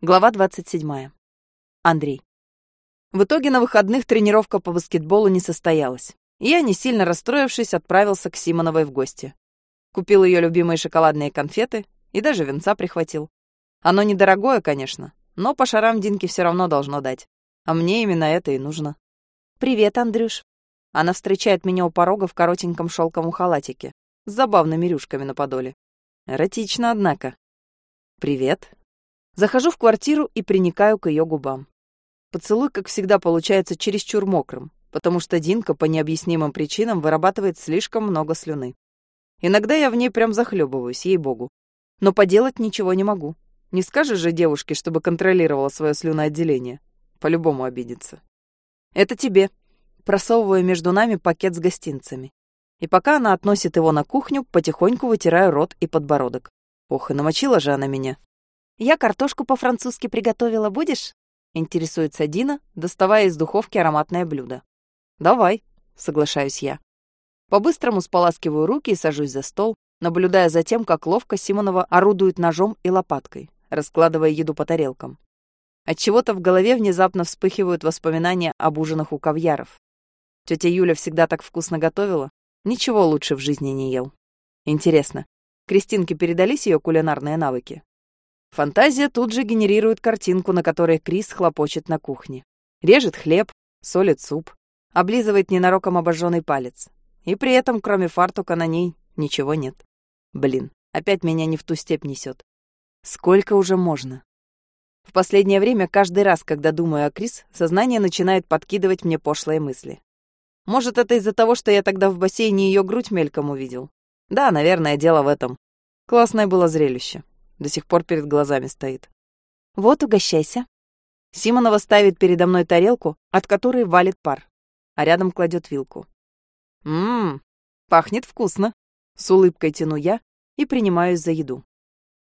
Глава 27. Андрей. В итоге на выходных тренировка по баскетболу не состоялась. И я, не сильно расстроившись, отправился к Симоновой в гости. Купил ее любимые шоколадные конфеты и даже венца прихватил. Оно недорогое, конечно, но по шарам Динке все равно должно дать. А мне именно это и нужно. «Привет, Андрюш». Она встречает меня у порога в коротеньком шелковом халатике с забавными рюшками на подоле. Эротично, однако. «Привет», Захожу в квартиру и приникаю к ее губам. Поцелуй, как всегда, получается чересчур мокрым, потому что Динка по необъяснимым причинам вырабатывает слишком много слюны. Иногда я в ней прям захлебываюсь, ей-богу. Но поделать ничего не могу. Не скажешь же девушке, чтобы контролировала свое слюноотделение. По-любому обидится. Это тебе. Просовываю между нами пакет с гостинцами. И пока она относит его на кухню, потихоньку вытираю рот и подбородок. Ох, и намочила же она меня. «Я картошку по-французски приготовила, будешь?» — интересуется Дина, доставая из духовки ароматное блюдо. «Давай», — соглашаюсь я. По-быстрому споласкиваю руки и сажусь за стол, наблюдая за тем, как ловко Симонова орудует ножом и лопаткой, раскладывая еду по тарелкам. Отчего-то в голове внезапно вспыхивают воспоминания об ужинах у кавьяров. Тетя Юля всегда так вкусно готовила, ничего лучше в жизни не ел. Интересно, Кристинке передались ее кулинарные навыки? Фантазия тут же генерирует картинку, на которой Крис хлопочет на кухне. Режет хлеб, солит суп, облизывает ненароком обожженный палец. И при этом, кроме фартука, на ней ничего нет. Блин, опять меня не в ту степь несет. Сколько уже можно? В последнее время, каждый раз, когда думаю о Крис, сознание начинает подкидывать мне пошлые мысли. Может, это из-за того, что я тогда в бассейне ее грудь мельком увидел? Да, наверное, дело в этом. Классное было зрелище. До сих пор перед глазами стоит. «Вот, угощайся». Симонова ставит передо мной тарелку, от которой валит пар, а рядом кладет вилку. «Ммм, пахнет вкусно». С улыбкой тяну я и принимаюсь за еду.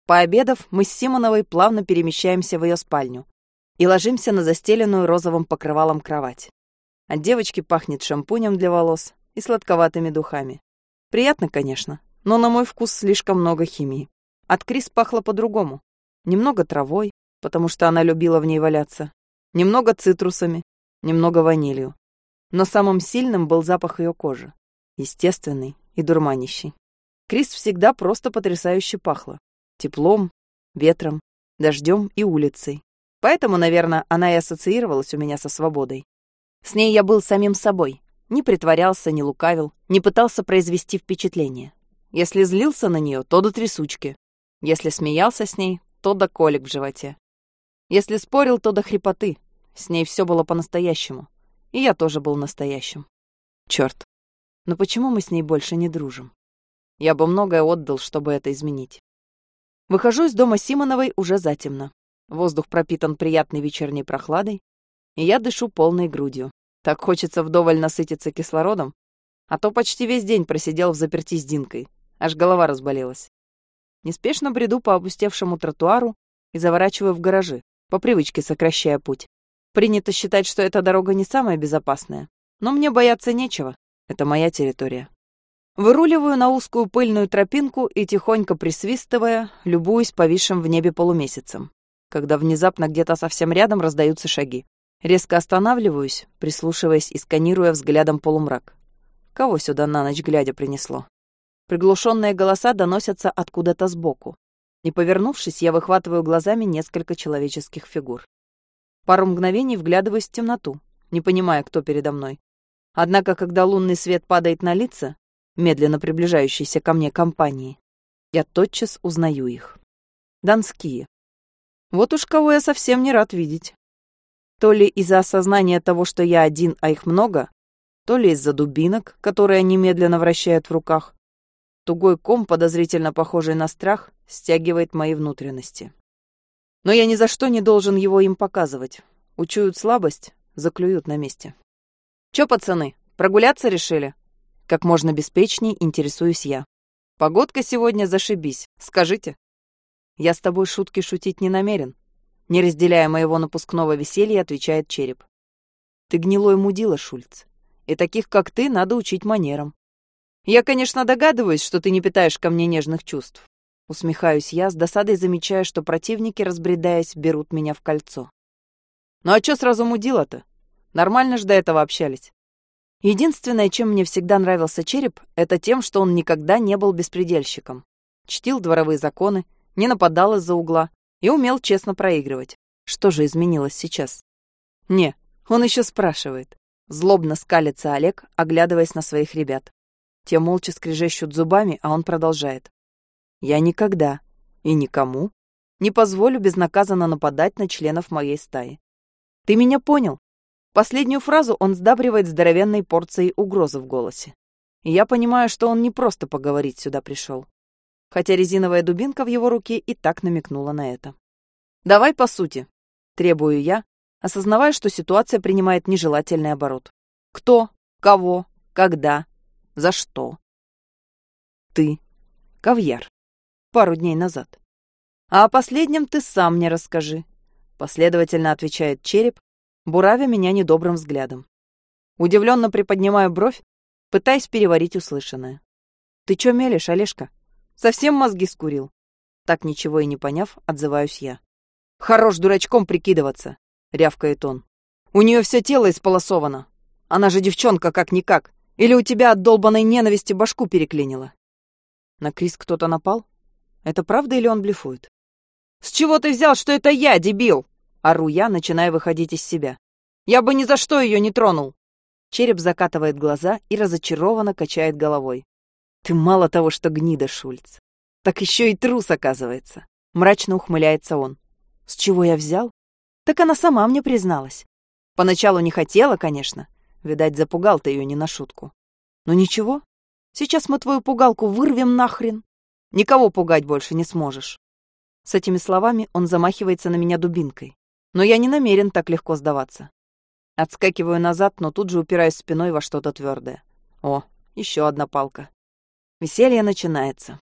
Пообедав, мы с Симоновой плавно перемещаемся в ее спальню и ложимся на застеленную розовым покрывалом кровать. От девочки пахнет шампунем для волос и сладковатыми духами. Приятно, конечно, но на мой вкус слишком много химии. От Крис пахло по-другому. Немного травой, потому что она любила в ней валяться. Немного цитрусами, немного ванилью. Но самым сильным был запах ее кожи. Естественный и дурманящий. Крис всегда просто потрясающе пахла. Теплом, ветром, дождем и улицей. Поэтому, наверное, она и ассоциировалась у меня со свободой. С ней я был самим собой. Не притворялся, не лукавил, не пытался произвести впечатление. Если злился на нее, то до трясучки. Если смеялся с ней, то до колик в животе. Если спорил, то до хрипоты. С ней все было по-настоящему. И я тоже был настоящим. Черт. Но почему мы с ней больше не дружим? Я бы многое отдал, чтобы это изменить. Выхожу из дома Симоновой уже затемно. Воздух пропитан приятной вечерней прохладой, и я дышу полной грудью. Так хочется вдоволь насытиться кислородом, а то почти весь день просидел в заперти с Динкой. Аж голова разболелась. Неспешно бреду по опустевшему тротуару и заворачиваю в гаражи, по привычке сокращая путь. Принято считать, что эта дорога не самая безопасная, но мне бояться нечего. Это моя территория. Выруливаю на узкую пыльную тропинку и, тихонько присвистывая, любуюсь повисшим в небе полумесяцем, когда внезапно где-то совсем рядом раздаются шаги. Резко останавливаюсь, прислушиваясь и сканируя взглядом полумрак. Кого сюда на ночь глядя принесло? Приглушенные голоса доносятся откуда-то сбоку. Не повернувшись, я выхватываю глазами несколько человеческих фигур. Пару мгновений вглядываюсь в темноту, не понимая, кто передо мной. Однако, когда лунный свет падает на лица, медленно приближающиеся ко мне компании, я тотчас узнаю их. Донские. Вот уж кого я совсем не рад видеть. То ли из-за осознания того, что я один, а их много, то ли из-за дубинок, которые они медленно вращают в руках, Тугой ком, подозрительно похожий на страх, стягивает мои внутренности. Но я ни за что не должен его им показывать. Учуют слабость, заклюют на месте. «Чё, пацаны, прогуляться решили?» Как можно беспечней интересуюсь я. «Погодка сегодня зашибись, скажите». «Я с тобой шутки шутить не намерен», не разделяя моего напускного веселья, отвечает череп. «Ты гнилой мудила, Шульц, и таких, как ты, надо учить манерам. Я, конечно, догадываюсь, что ты не питаешь ко мне нежных чувств. Усмехаюсь я, с досадой замечая, что противники, разбредаясь, берут меня в кольцо. Ну а чё сразу мудила-то? Нормально ж до этого общались. Единственное, чем мне всегда нравился череп, это тем, что он никогда не был беспредельщиком. Чтил дворовые законы, не нападал из-за угла и умел честно проигрывать. Что же изменилось сейчас? Не, он еще спрашивает. Злобно скалится Олег, оглядываясь на своих ребят. Те молча скрежещут зубами, а он продолжает. «Я никогда и никому не позволю безнаказанно нападать на членов моей стаи. Ты меня понял?» Последнюю фразу он сдабривает здоровенной порцией угрозы в голосе. И я понимаю, что он не просто поговорить сюда пришел. Хотя резиновая дубинка в его руке и так намекнула на это. «Давай по сути», — требую я, осознавая, что ситуация принимает нежелательный оборот. «Кто? Кого? Когда? За что?» «Ты. Кавьяр. Пару дней назад. А о последнем ты сам мне расскажи», — последовательно отвечает череп, буравя меня недобрым взглядом. Удивленно приподнимаю бровь, пытаясь переварить услышанное. «Ты чё мелешь, Олежка? Совсем мозги скурил?» Так ничего и не поняв, отзываюсь я. «Хорош дурачком прикидываться», — рявкает он. «У нее все тело исполосовано. Она же девчонка как-никак. Или у тебя от долбанной ненависти башку переклинило?» На Крис кто-то напал? Это правда или он блефует? «С чего ты взял, что это я, дебил?» Ору я, начиная выходить из себя. «Я бы ни за что ее не тронул!» Череп закатывает глаза и разочарованно качает головой. «Ты мало того, что гнида, Шульц, так еще и трус, оказывается!» Мрачно ухмыляется он. «С чего я взял?» «Так она сама мне призналась. Поначалу не хотела, конечно. Видать, запугал ты ее не на шутку. Но ничего, сейчас мы твою пугалку вырвем нахрен. Никого пугать больше не сможешь». С этими словами он замахивается на меня дубинкой. Но я не намерен так легко сдаваться. Отскакиваю назад, но тут же упираюсь спиной во что-то твердое. О, еще одна палка. Веселье начинается.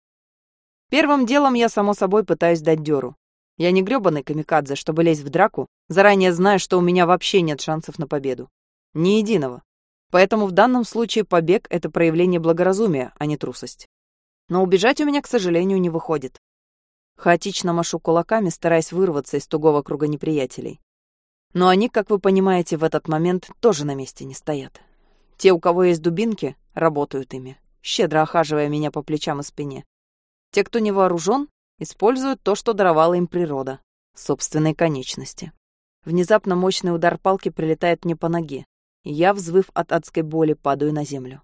Первым делом я, само собой, пытаюсь дать дёру. Я не грёбаный камикадзе, чтобы лезть в драку, заранее зная, что у меня вообще нет шансов на победу. Ни единого. Поэтому в данном случае побег — это проявление благоразумия, а не трусость. Но убежать у меня, к сожалению, не выходит. Хаотично машу кулаками, стараясь вырваться из тугого круга неприятелей. Но они, как вы понимаете, в этот момент тоже на месте не стоят. Те, у кого есть дубинки, работают ими, щедро охаживая меня по плечам и спине. Те, кто не вооружен, используют то, что даровала им природа — собственные конечности. Внезапно мощный удар палки прилетает мне по ноге, я, взвыв от адской боли, падаю на землю.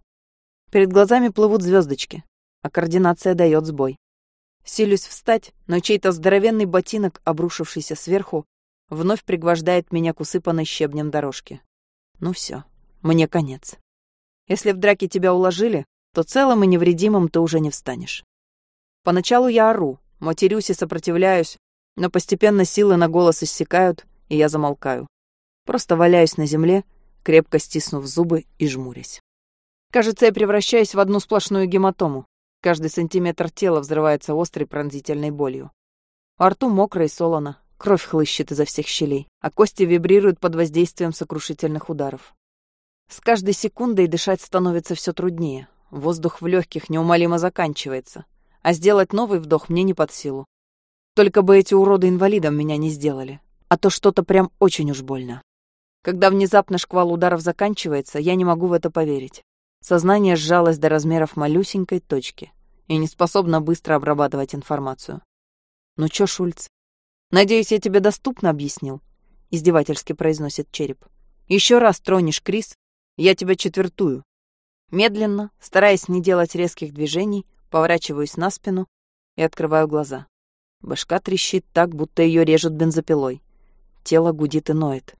Перед глазами плывут звездочки, а координация дает сбой. Силюсь встать, но чей-то здоровенный ботинок, обрушившийся сверху, вновь пригвождает меня к усыпанной щебнем дорожке. Ну все, мне конец. Если в драке тебя уложили, то целым и невредимым ты уже не встанешь. Поначалу я ору, матерюсь и сопротивляюсь, но постепенно силы на голос иссякают, и я замолкаю. Просто валяюсь на земле, крепко стиснув зубы и жмурясь. Кажется, я превращаюсь в одну сплошную гематому. Каждый сантиметр тела взрывается острой пронзительной болью. Во рту мокро и солоно, кровь хлыщет изо всех щелей, а кости вибрируют под воздействием сокрушительных ударов. С каждой секундой дышать становится все труднее. Воздух в легких неумолимо заканчивается, а сделать новый вдох мне не под силу. Только бы эти уроды инвалидом меня не сделали, а то что-то прям очень уж больно. Когда внезапно шквал ударов заканчивается, я не могу в это поверить. Сознание сжалось до размеров малюсенькой точки и не способно быстро обрабатывать информацию. «Ну чё, Шульц? Надеюсь, я тебе доступно объяснил?» — издевательски произносит череп. «Еще раз тронешь Крис, я тебя четвертую». Медленно, стараясь не делать резких движений, поворачиваюсь на спину и открываю глаза. Башка трещит так, будто ее режут бензопилой. Тело гудит и ноет.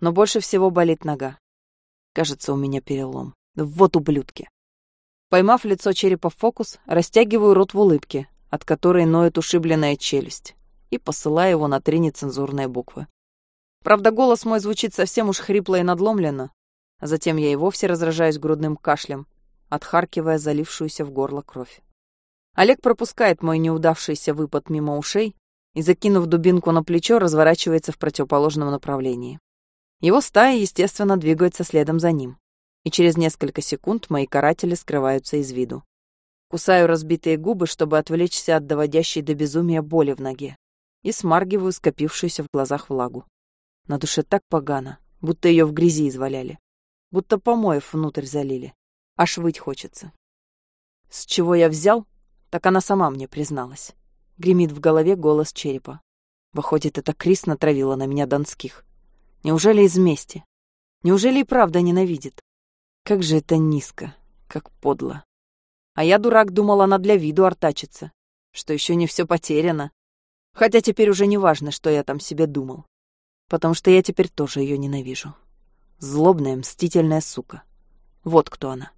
Но больше всего болит нога. Кажется, у меня перелом. Вот ублюдки. Поймав лицо черепа в фокус, растягиваю рот в улыбке, от которой ноет ушибленная челюсть, и посылаю его на три нецензурные буквы. Правда, голос мой звучит совсем уж хрипло и надломленно, а затем я и вовсе разражаюсь грудным кашлем, отхаркивая залившуюся в горло кровь. Олег пропускает мой неудавшийся выпад мимо ушей и, закинув дубинку на плечо, разворачивается в противоположном направлении. Его стая, естественно, двигается следом за ним и через несколько секунд мои каратели скрываются из виду. Кусаю разбитые губы, чтобы отвлечься от доводящей до безумия боли в ноге. И смаргиваю скопившуюся в глазах влагу. На душе так погано, будто ее в грязи изваляли. Будто помоев внутрь залили. Аж выть хочется. С чего я взял, так она сама мне призналась. Гремит в голове голос черепа. Выходит, это Крис натравила на меня донских. Неужели из мести? Неужели и правда ненавидит? Как же это низко, как подло. А я, дурак, думал, она для виду артачится, что еще не все потеряно. Хотя теперь уже не важно, что я там себе думал. Потому что я теперь тоже ее ненавижу. Злобная, мстительная сука. Вот кто она.